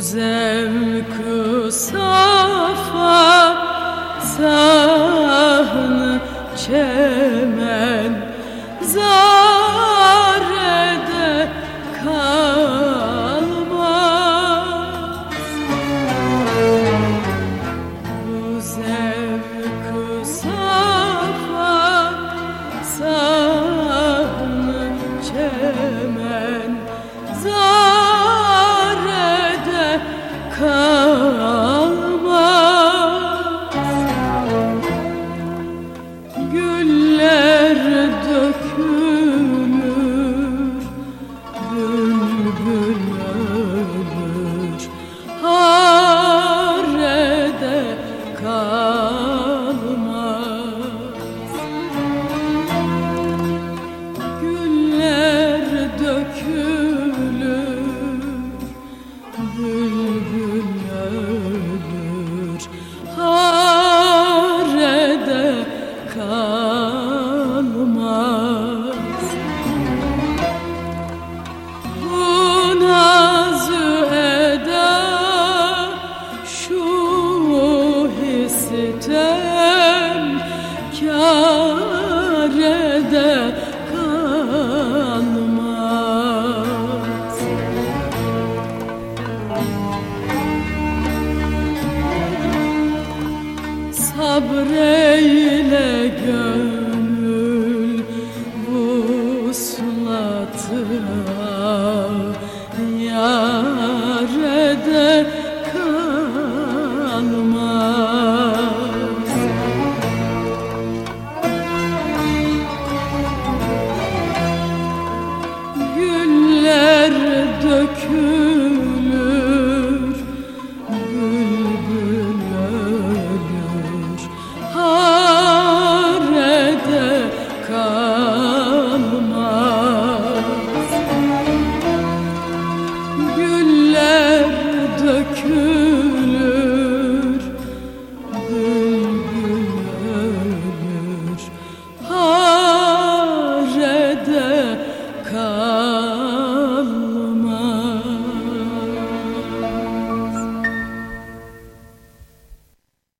zevk-ü safa sahne çemen. çarede kalmaz. Sabreyle gönül vuslatı yarede kalmaz